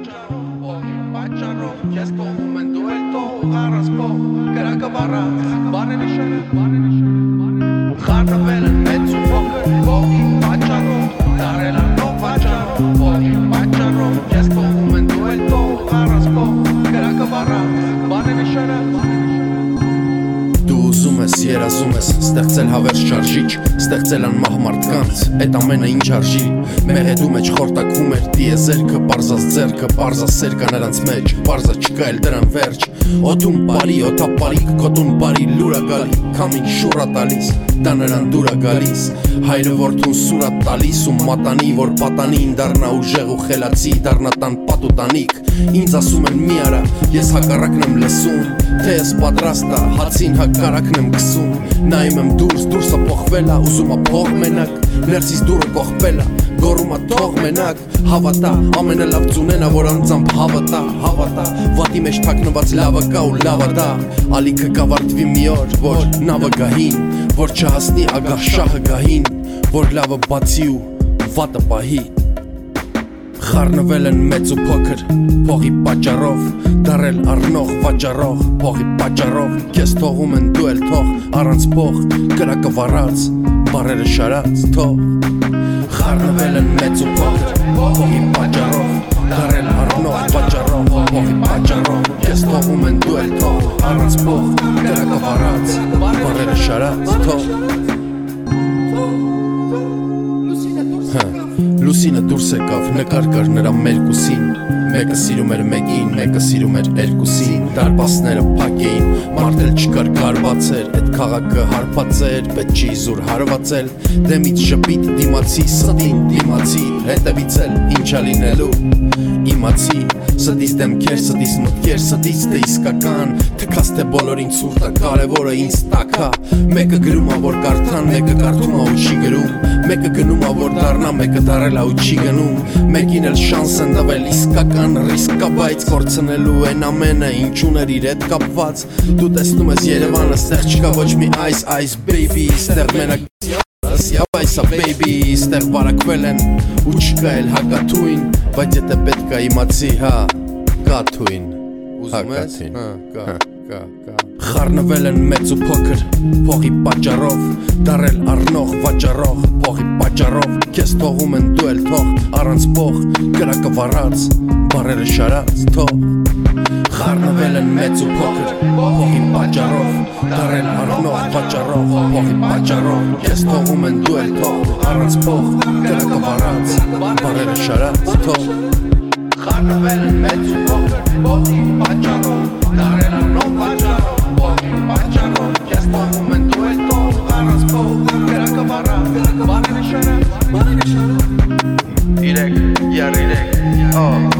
Պատճառով ես փողում են դու էլ թող առանց փող կրակը վառած բաները շարը բաները շարը խառնվել են մեծ ու փոքր փողի պատճառով դարել անող պատճառով փողի պատճառով ես փողում են դու էլ թող առանց փող կրակը վառած բաները շարը ուզում ես, երազում ես Ստեղծել հավերս շարժիչ, ստեղծել անմահ մարդկանց Այդ ամենը ինչ արժի Մեղեդու մեջ խորտակվում էր դիեզերքը Պարզած ձերքը, պարզած սեր կա նրանց մեջ Պարզա չկա էլ դրան վերջ Օդում բարի, օթապարիկ, կոտուն բարի լուրա գալի Քամին շուրա տալիս, դա նրան դուրա գալիս Հայրը որդուն սուրա տալիս ու մատանի Որ պատանին դառնա ուժեղ ու խելացի Դառնա տան պատուտանիք Ինձ ասում են մի արա, ես հակառակն եմ լսում Թե ես պատրաստա, հացին հակառակն եմ գսում Նայում եմ դուրս, դուրսը փոխվելա, ուզում ա փող մենակ Ներսից դուրը կողպելա, գորում ա թող մենակ Հավատա, ամենը լավ ծունենա, որ անձամբ հավատա, հավատա Վատի մեջ թաքնված լավը կա ու լավը դա Ալիքը կավարտվի մի օր, որ նավը գահին Որ չհասնի ագահ շահը գահին Որ լավը բացի ու վատը պահի Խառնվել են մեծ ու փոքր փողի պատճառով դարել առնող վաճառող փողի պատճառով քեզ թողում են դու էլ թող առանց փող կրակը վառած բարերը շարած թող խառնվել են մեծ ու փոքր փողի պատճառով դարել առնող վաճառող փողի պատճառով քեզ թողում են դու էլ թող առանց փող կրակը վառած բարերը շարած թող Լուսինը դուրս եկավ, նկար կար նրա մերկուսին Մեկը սիրում էր մեկին, մեկը սիրում էր երկուսին Դարպասները փակ էին, մարդել չկար կարված էր Այդ քաղաքը հարբած էր, պետք չի զուր հարվածել Դեմից շպիտ դիմացի, ստին դիմացի Հետևից էլ ինչա լինելու իմացի Ստից դեմքեր, ստից մտքեր, ստից թե իսկական Թքած թե բոլորին ցուրտ է, կարևորը ինձ տակա Մեկը գրում ա որ կարդան, մեկը կարդում ա ու չի գրում Մեկը գնում ա որ դառնա, մեկը դարել ա ու չի գնում Մեկին էլ շանս են տվել իսկական ռիսկ կա, բայց կորցնելու են ամենը ինչ ուներ իր հետ կապված Դու տեսնում ես Երևանը, ստեղ չկա ոչ մի ice ice baby, ստեղ մենակ Սյավայսա baby, ստեղ վարակվել են ու չկա էլ հակաթույն Բայց եթե պետք է իմացի, հա, կա թույն ուզում ես հա կա կա կա Խառնվել են մեծ ու փոքր փողի պատճառով դարել առնող վաճառող փողի պատճառով քեզ թողում են դու էլ թող առանց փող կրակը վառած բարերը շարած թող խառնվել են մեծ ու փոքր փողի պատճառով դարել առնող վաճառող փողի պատճառով քեզ թողում են դու էլ թող առանց փող կրակը վառած բարերը շարած թող խառնվել են մեծ ու փոքր փողի պատճառով Bana bir şarap, bana bir. İlek, yer ilek, oh.